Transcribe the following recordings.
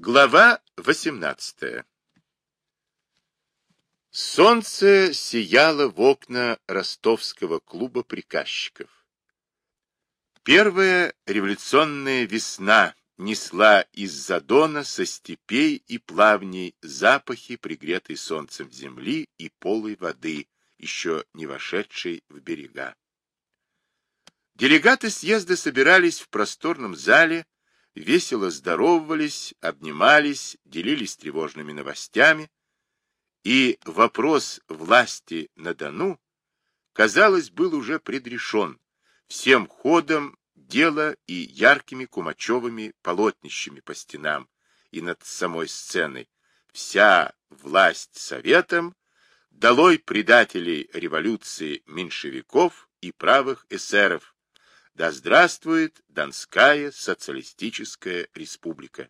Глава 18 Солнце сияло в окна ростовского клуба приказчиков. Первая революционная весна несла из-за дона со степей и плавней запахи, пригретой солнцем земли и полой воды, еще не вошедшей в берега. Делегаты съезда собирались в просторном зале, весело здоровались, обнимались, делились тревожными новостями, и вопрос власти на Дону, казалось, был уже предрешен всем ходом дела и яркими кумачевыми полотнищами по стенам и над самой сценой. Вся власть советом, долой предателей революции меньшевиков и правых эсеров, да здравствует Донская социалистическая республика.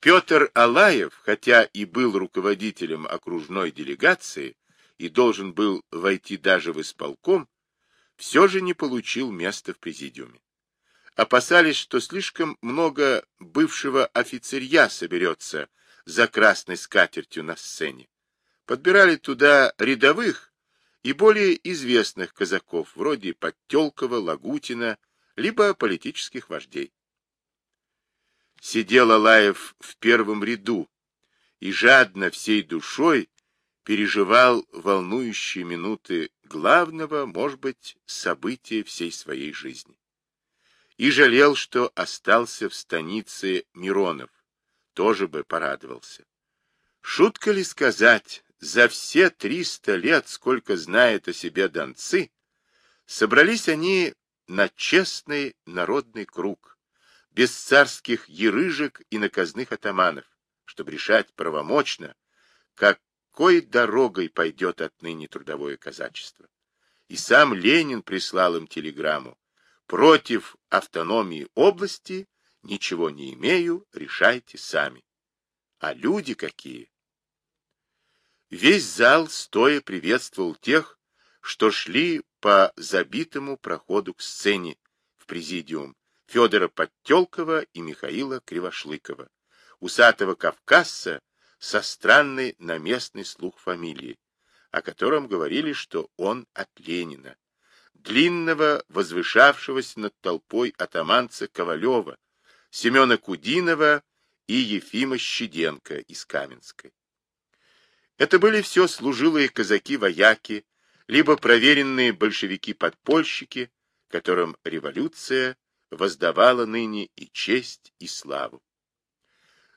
Петр Алаев, хотя и был руководителем окружной делегации и должен был войти даже в исполком, все же не получил места в президиуме. Опасались, что слишком много бывшего офицерья соберется за красной скатертью на сцене. Подбирали туда рядовых, и более известных казаков, вроде Подтелкова, Лагутина, либо политических вождей. Сидел Алаев в первом ряду и жадно всей душой переживал волнующие минуты главного, может быть, события всей своей жизни. И жалел, что остался в станице Миронов, тоже бы порадовался. Шутка ли сказать, за все триста лет, сколько знают о себе донцы, собрались они на честный народный круг, без царских ерыжек и наказных атаманов, чтобы решать правомочно, какой дорогой пойдет отныне трудовое казачество. И сам Ленин прислал им телеграмму «Против автономии области ничего не имею, решайте сами». А люди какие! Весь зал стоя приветствовал тех, что шли по забитому проходу к сцене в президиум Федора Подтелкова и Михаила Кривошлыкова, усатого кавказца со странной на местный слух фамилией, о котором говорили, что он от Ленина, длинного, возвышавшегося над толпой атаманца Ковалева, Семена Кудинова и Ефима Щеденко из Каменской. Это были все служилые казаки-вояки, либо проверенные большевики-подпольщики, которым революция воздавала ныне и честь, и славу.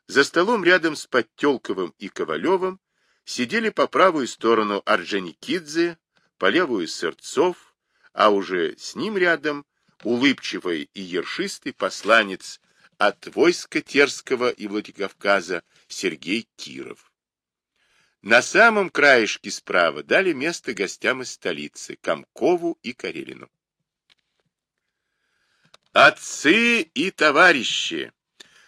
За столом рядом с Подтелковым и Ковалевым сидели по правую сторону Орджоникидзе, по левую Сырцов, а уже с ним рядом улыбчивый и ершистый посланец от войска Терского и Владикавказа Сергей Киров. На самом краешке справа дали место гостям из столицы, Комкову и Карелину. «Отцы и товарищи!»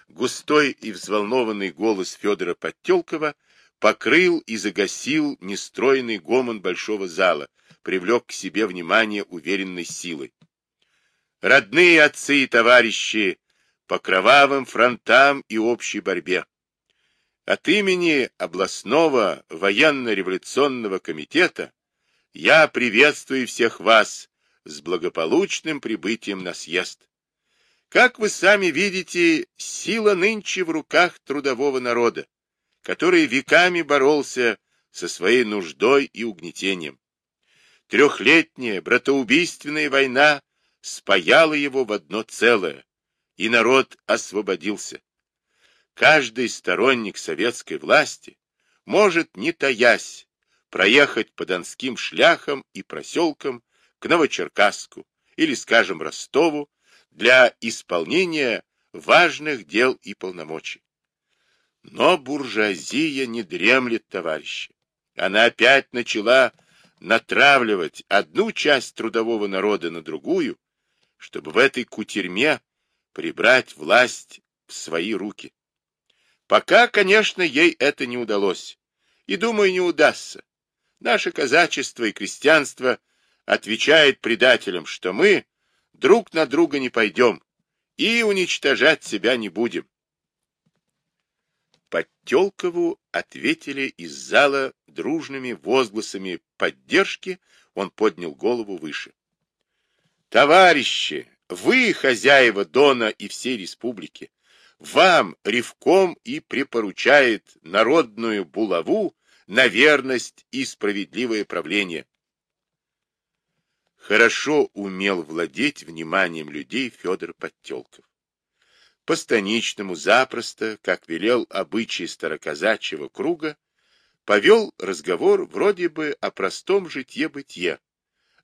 Густой и взволнованный голос Федора Подтелкова покрыл и загасил нестроенный гомон большого зала, привлек к себе внимание уверенной силой. «Родные отцы и товарищи! По кровавым фронтам и общей борьбе! От имени областного военно-революционного комитета я приветствую всех вас с благополучным прибытием на съезд. Как вы сами видите, сила нынче в руках трудового народа, который веками боролся со своей нуждой и угнетением. Трехлетняя братоубийственная война спаяла его в одно целое, и народ освободился. Каждый сторонник советской власти может, не таясь, проехать по донским шляхам и проселкам к Новочеркасску или, скажем, Ростову для исполнения важных дел и полномочий. Но буржуазия не дремлет, товарищи. Она опять начала натравливать одну часть трудового народа на другую, чтобы в этой кутерьме прибрать власть в свои руки. Пока, конечно, ей это не удалось. И, думаю, не удастся. Наше казачество и крестьянство отвечает предателям, что мы друг на друга не пойдем и уничтожать себя не будем. Подтелкову ответили из зала дружными возгласами поддержки, он поднял голову выше. Товарищи, вы хозяева Дона и всей республики. Вам Ревком и припоручает народную булаву на верность и справедливое правление. Хорошо умел владеть вниманием людей Федор Подтелков. По станичному запросто, как велел обычай староказачьего круга, повел разговор вроде бы о простом житье-бытие,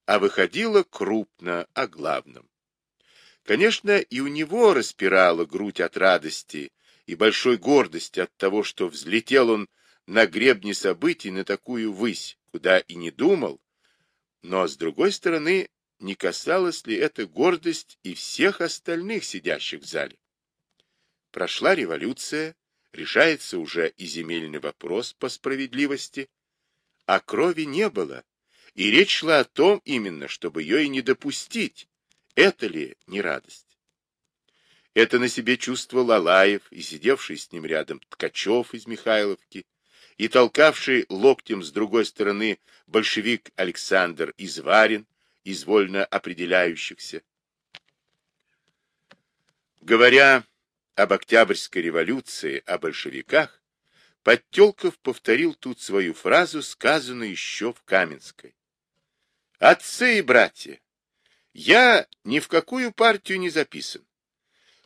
а выходило крупно о главном. Конечно, и у него распирала грудь от радости и большой гордости от того, что взлетел он на гребне событий на такую высь, куда и не думал, но, с другой стороны, не касалась ли эта гордость и всех остальных сидящих в зале? Прошла революция, решается уже и земельный вопрос по справедливости, а крови не было, и речь шла о том именно, чтобы ее и не допустить. Это ли не радость? Это на себе чувствовал Алаев и сидевший с ним рядом Ткачев из Михайловки, и толкавший локтем с другой стороны большевик Александр Изварин, из вольно определяющихся. Говоря об Октябрьской революции, о большевиках, Подтелков повторил тут свою фразу, сказанную еще в Каменской. «Отцы и братья, я ни в какую партию не записан,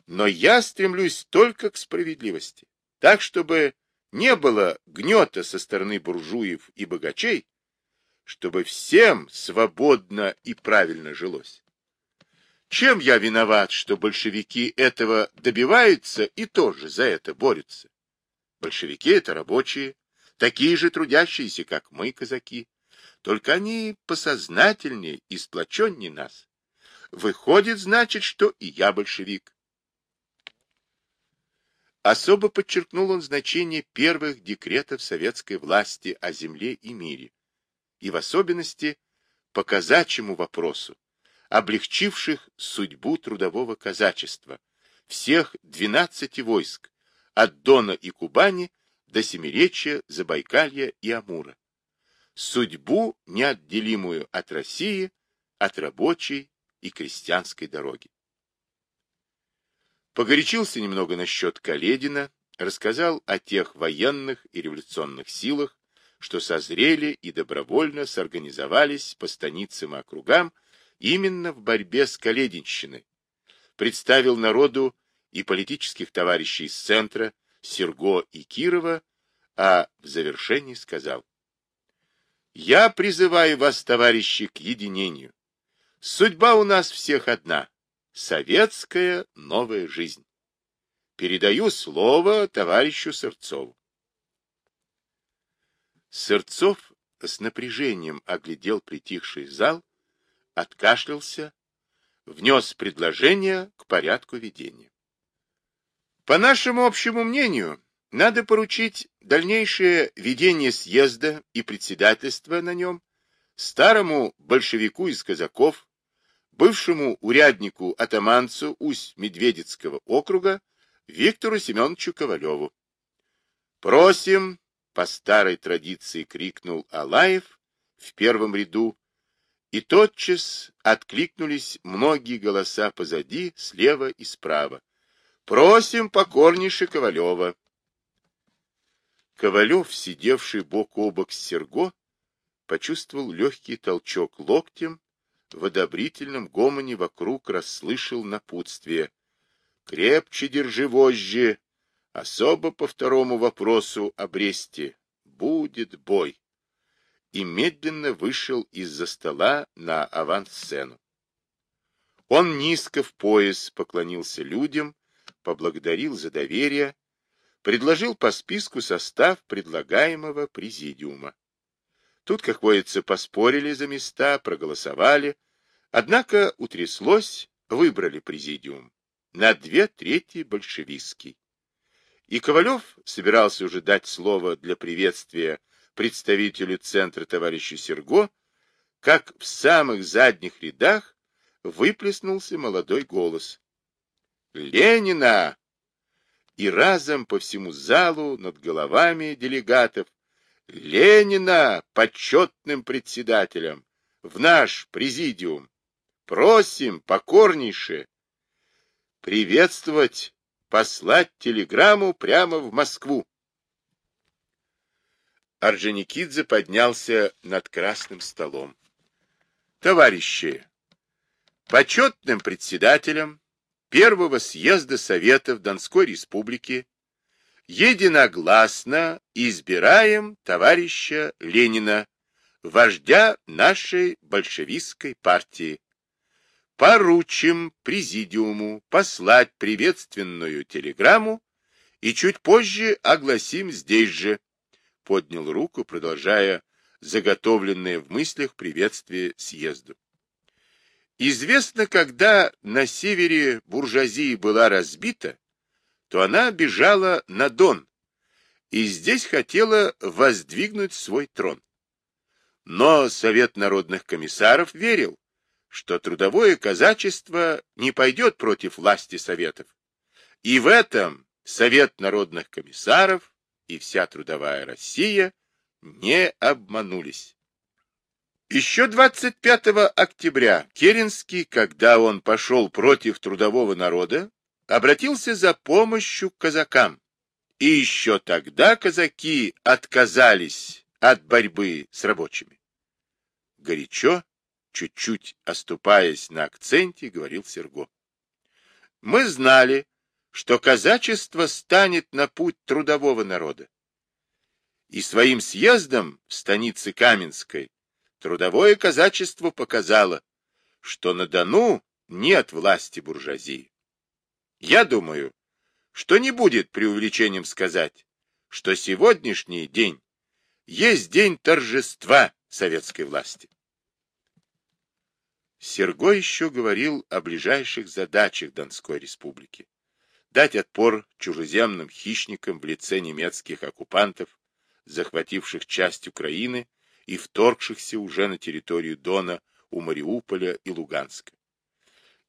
но я стремлюсь только к справедливости, так, чтобы не было гнета со стороны буржуев и богачей, чтобы всем свободно и правильно жилось. Чем я виноват, что большевики этого добиваются и тоже за это борются? Большевики — это рабочие, такие же трудящиеся, как мы, казаки. Только они посознательнее и сплоченнее нас. Выходит, значит, что и я большевик. Особо подчеркнул он значение первых декретов советской власти о земле и мире, и в особенности по казачьему вопросу, облегчивших судьбу трудового казачества, всех 12 войск, от Дона и Кубани до Семиречья, Забайкалья и Амура. Судьбу, неотделимую от России, от рабочей и крестьянской дороги. Погорячился немного насчет Каледина, рассказал о тех военных и революционных силах, что созрели и добровольно сорганизовались по станицам и округам именно в борьбе с Калединщиной. Представил народу и политических товарищей из центра, Серго и Кирова, а в завершении сказал, «Я призываю вас, товарищи, к единению. Судьба у нас всех одна — советская новая жизнь. Передаю слово товарищу Сырцову. Сырцов с напряжением оглядел притихший зал, откашлялся, внес предложение к порядку ведения. По нашему общему мнению, надо поручить дальнейшее ведение съезда и председательства на нем старому большевику из казаков, бывшему уряднику-атаманцу Усть-Медведицкого округа Виктору Семеновичу Ковалеву. Просим по старой традиции крикнул Алаев в первом ряду, и тотчас откликнулись многие голоса позади, слева и справа. «Просим покорнейше Ковалева!» Ковалев, сидевший бок о бок с Серго, почувствовал легкий толчок локтем, в одобрительном гомоне вокруг расслышал напутствие. «Крепче держи вожжи, Особо по второму вопросу о Бресте будет бой. И медленно вышел из-за стола на авансцену. Он низко в пояс поклонился людям, поблагодарил за доверие, предложил по списку состав предлагаемого президиума. Тут, как водится, поспорили за места, проголосовали, однако утряслось, выбрали президиум на две трети большевистский. И Ковалев собирался уже дать слово для приветствия представителю центра товарищу Серго, как в самых задних рядах выплеснулся молодой голос. «Ленина! и разом по всему залу над головами делегатов Ленина почетным председателем в наш президиум. Просим покорнейше приветствовать, послать телеграмму прямо в Москву. Орджоникидзе поднялся над красным столом. Товарищи, почетным председателем Первого съезда Советов Донской Республики единогласно избираем товарища Ленина, вождя нашей большевистской партии. Поручим президиуму послать приветственную телеграмму и чуть позже огласим здесь же. Поднял руку, продолжая заготовленное в мыслях приветствие съезду. Известно, когда на севере буржуазии была разбита, то она бежала на Дон и здесь хотела воздвигнуть свой трон. Но Совет народных комиссаров верил, что трудовое казачество не пойдет против власти Советов. И в этом Совет народных комиссаров и вся трудовая Россия не обманулись. Еще 25 октября Керенский, когда он пошел против трудового народа, обратился за помощью к казакам. И еще тогда казаки отказались от борьбы с рабочими. Горячо, чуть-чуть оступаясь на акценте, говорил Серго. Мы знали, что казачество станет на путь трудового народа. И своим съездом в станице Каменской Трудовое казачество показало, что на Дону нет власти буржуазии. Я думаю, что не будет преувеличением сказать, что сегодняшний день есть день торжества советской власти. Серго еще говорил о ближайших задачах Донской республики. Дать отпор чужеземным хищникам в лице немецких оккупантов, захвативших часть Украины и вторгшихся уже на территорию Дона у Мариуполя и Луганска.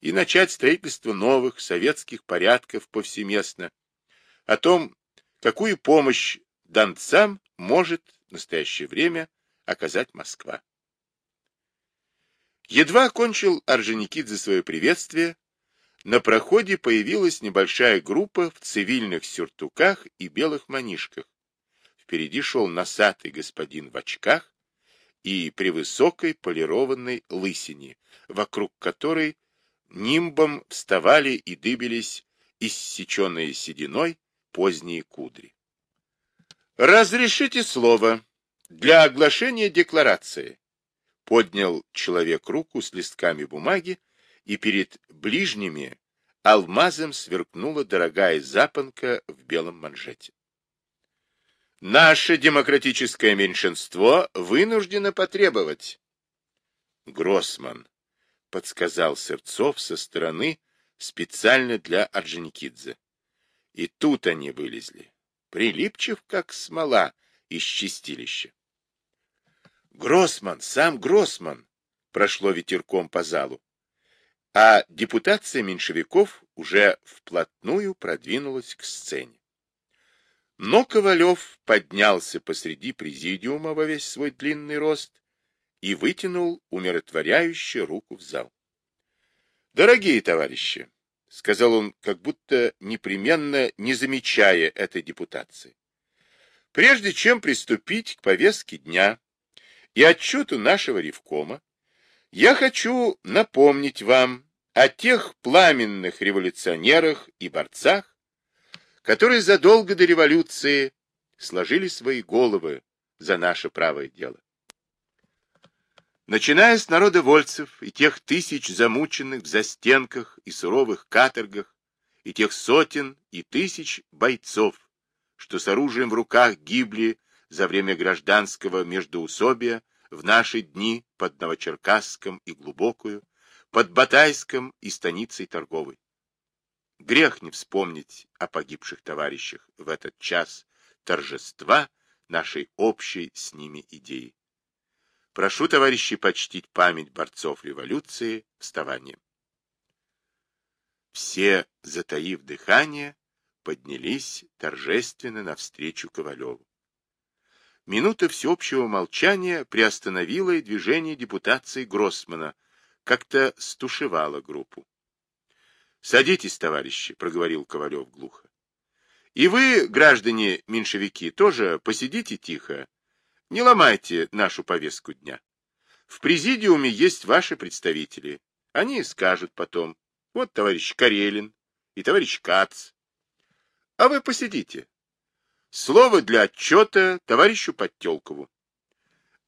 И начать строительство новых советских порядков повсеместно, о том, какую помощь донцам может в настоящее время оказать Москва. Едва окончил Орджоникидзе свое приветствие, на проходе появилась небольшая группа в цивильных сюртуках и белых манишках. Впереди шел носатый господин в очках, и при высокой полированной лысине, вокруг которой нимбом вставали и дыбились иссеченные сединой поздние кудри. «Разрешите слово для оглашения декларации», — поднял человек руку с листками бумаги, и перед ближними алмазом сверкнула дорогая запонка в белом манжете. Наше демократическое меньшинство вынуждено потребовать. Гроссман подсказал Сырцов со стороны специально для Орджоникидзе. И тут они вылезли, прилипчив, как смола из чистилища. Гроссман, сам Гроссман, прошло ветерком по залу, а депутация меньшевиков уже вплотную продвинулась к сцене. Но Ковалев поднялся посреди президиума во весь свой длинный рост и вытянул умиротворяющую руку в зал. «Дорогие товарищи!» — сказал он, как будто непременно не замечая этой депутации. «Прежде чем приступить к повестке дня и отчету нашего Ревкома, я хочу напомнить вам о тех пламенных революционерах и борцах, которые задолго до революции сложили свои головы за наше правое дело. Начиная с народовольцев и тех тысяч замученных в застенках и суровых каторгах, и тех сотен и тысяч бойцов, что с оружием в руках гибли за время гражданского междоусобия в наши дни под Новочеркасском и Глубокую, под Батайском и станицей торговой. Грех не вспомнить о погибших товарищах в этот час торжества нашей общей с ними идеи. Прошу, товарищи, почтить память борцов революции вставанием. Все, затаив дыхание, поднялись торжественно навстречу Ковалеву. Минута всеобщего молчания приостановила и движение депутации Гроссмана, как-то стушевала группу. — Садитесь, товарищи, — проговорил Ковалев глухо. — И вы, граждане меньшевики, тоже посидите тихо, не ломайте нашу повестку дня. В президиуме есть ваши представители. Они скажут потом. Вот товарищ Карелин и товарищ Кац. А вы посидите. Слово для отчета товарищу Подтелкову.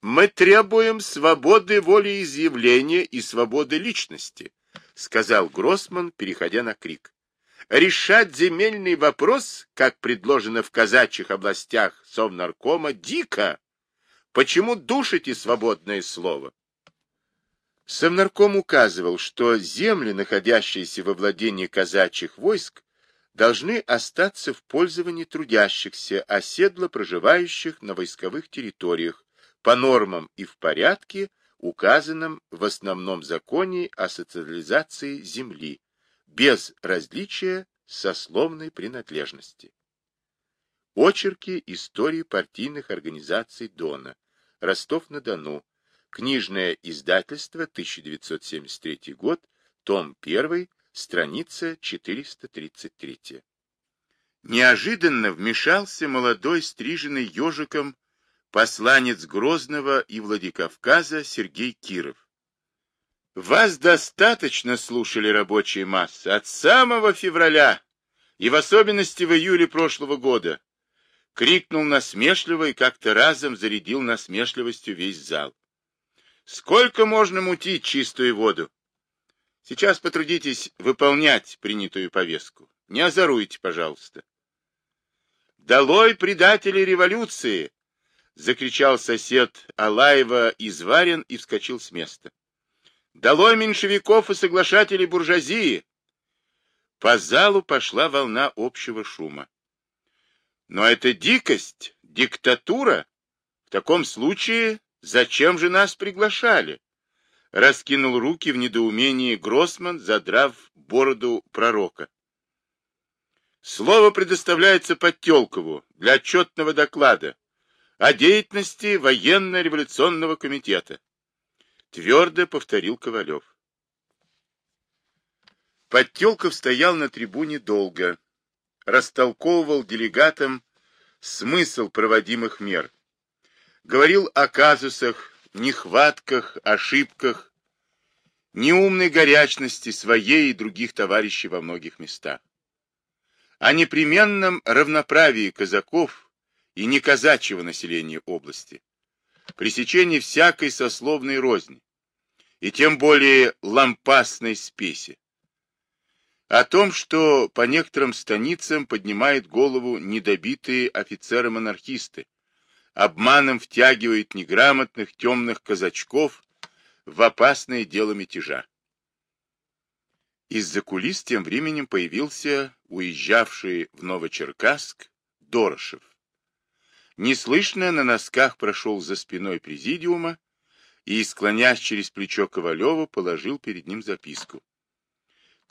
Мы требуем свободы волеизъявления и свободы личности, сказал Гроссман, переходя на крик. Решать земельный вопрос, как предложено в казачьих областях Совнаркома, дико. Почему душите свободное слово? Совнарком указывал, что земли, находящиеся во владении казачьих войск, должны остаться в пользовании трудящихся, оседло проживающих на войсковых территориях, по нормам и в порядке, указанном в основном законе о социализации земли, без различия сословной принадлежности. Очерки истории партийных организаций Дона. Ростов-на-Дону. Книжное издательство, 1973 год, том 1, страница 433. Неожиданно вмешался молодой, стриженный ежиком, посланец Грозного и Владикавказа Сергей Киров. Вас достаточно слушали рабочие массы от самого февраля и в особенности в июле прошлого года. Крикнул насмешливо и как-то разом зарядил насмешливостью весь зал. Сколько можно мутить чистую воду? Сейчас потрудитесь выполнять принятую повестку. Не озоруйте, пожалуйста. «Долой предателей революции!» — закричал сосед Алаева из Варен и вскочил с места. «Долой меньшевиков и соглашателей буржуазии!» По залу пошла волна общего шума. «Но это дикость, диктатура. В таком случае зачем же нас приглашали?» раскинул руки в недоумении Гроссман, задрав бороду пророка. Слово предоставляется Подтелкову для отчетного доклада о деятельности военно-революционного комитета. Твердо повторил Ковалев. Подтелков стоял на трибуне долго, растолковывал делегатам смысл проводимых мер, говорил о казусах, нехватках, ошибках, неумной горячности своей и других товарищей во многих местах. О непременном равноправии казаков и неказачьего населения области, пресечении всякой сословной розни, и тем более лампасной спеси. О том, что по некоторым станицам поднимают голову недобитые офицеры-монархисты, обманом втягивает неграмотных темных казачков в опасное дело мятежа. Из-за кулис тем временем появился уезжавший в Новочеркасск Дорошев. Неслышно на носках прошел за спиной президиума и, склонясь через плечо Ковалева, положил перед ним записку.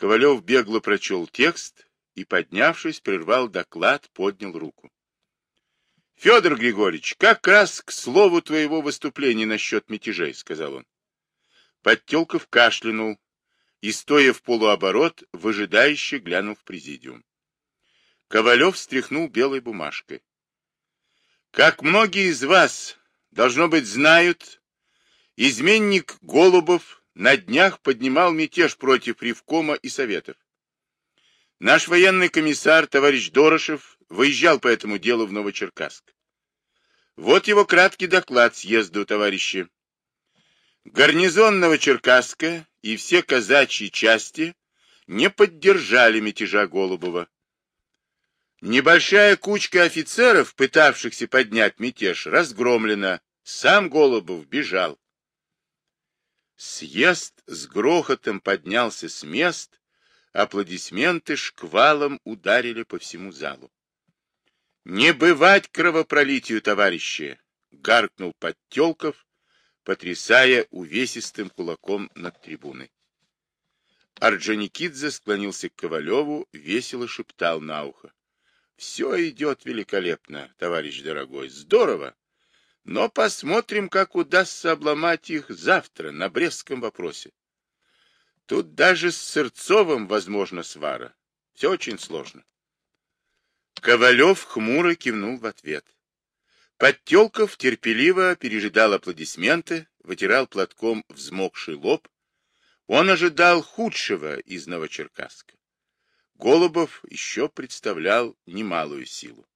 Ковалев бегло прочел текст и, поднявшись, прервал доклад, поднял руку. Федор Григорьевич, как раз к слову твоего выступления насчет мятежей, сказал он. Подтелков кашлянул и, стоя в полуоборот, выжидающе глянул в президиум. Ковалев стряхнул белой бумажкой. Как многие из вас, должно быть, знают, изменник Голубов на днях поднимал мятеж против Ревкома и Советов. Наш военный комиссар, товарищ Дорошев, выезжал по этому делу в Новочеркасск. Вот его краткий доклад съезду, товарищи. Гарнизон Новочеркасска и все казачьи части не поддержали мятежа Голубова. Небольшая кучка офицеров, пытавшихся поднять мятеж, разгромлена. Сам Голубов бежал. Съезд с грохотом поднялся с мест, аплодисменты шквалом ударили по всему залу. «Не бывать кровопролитию, товарищи!» — гаркнул Подтелков, потрясая увесистым кулаком над трибуной. Орджоникидзе склонился к Ковалеву, весело шептал на ухо. Все идет великолепно, товарищ дорогой, здорово. Но посмотрим, как удастся обломать их завтра на Брестском вопросе. Тут даже с Сырцовым возможно свара. Все очень сложно. Ковалев хмуро кивнул в ответ. Подтелков терпеливо пережидал аплодисменты, вытирал платком взмокший лоб. Он ожидал худшего из Новочеркасска. Голубов еще представлял немалую силу.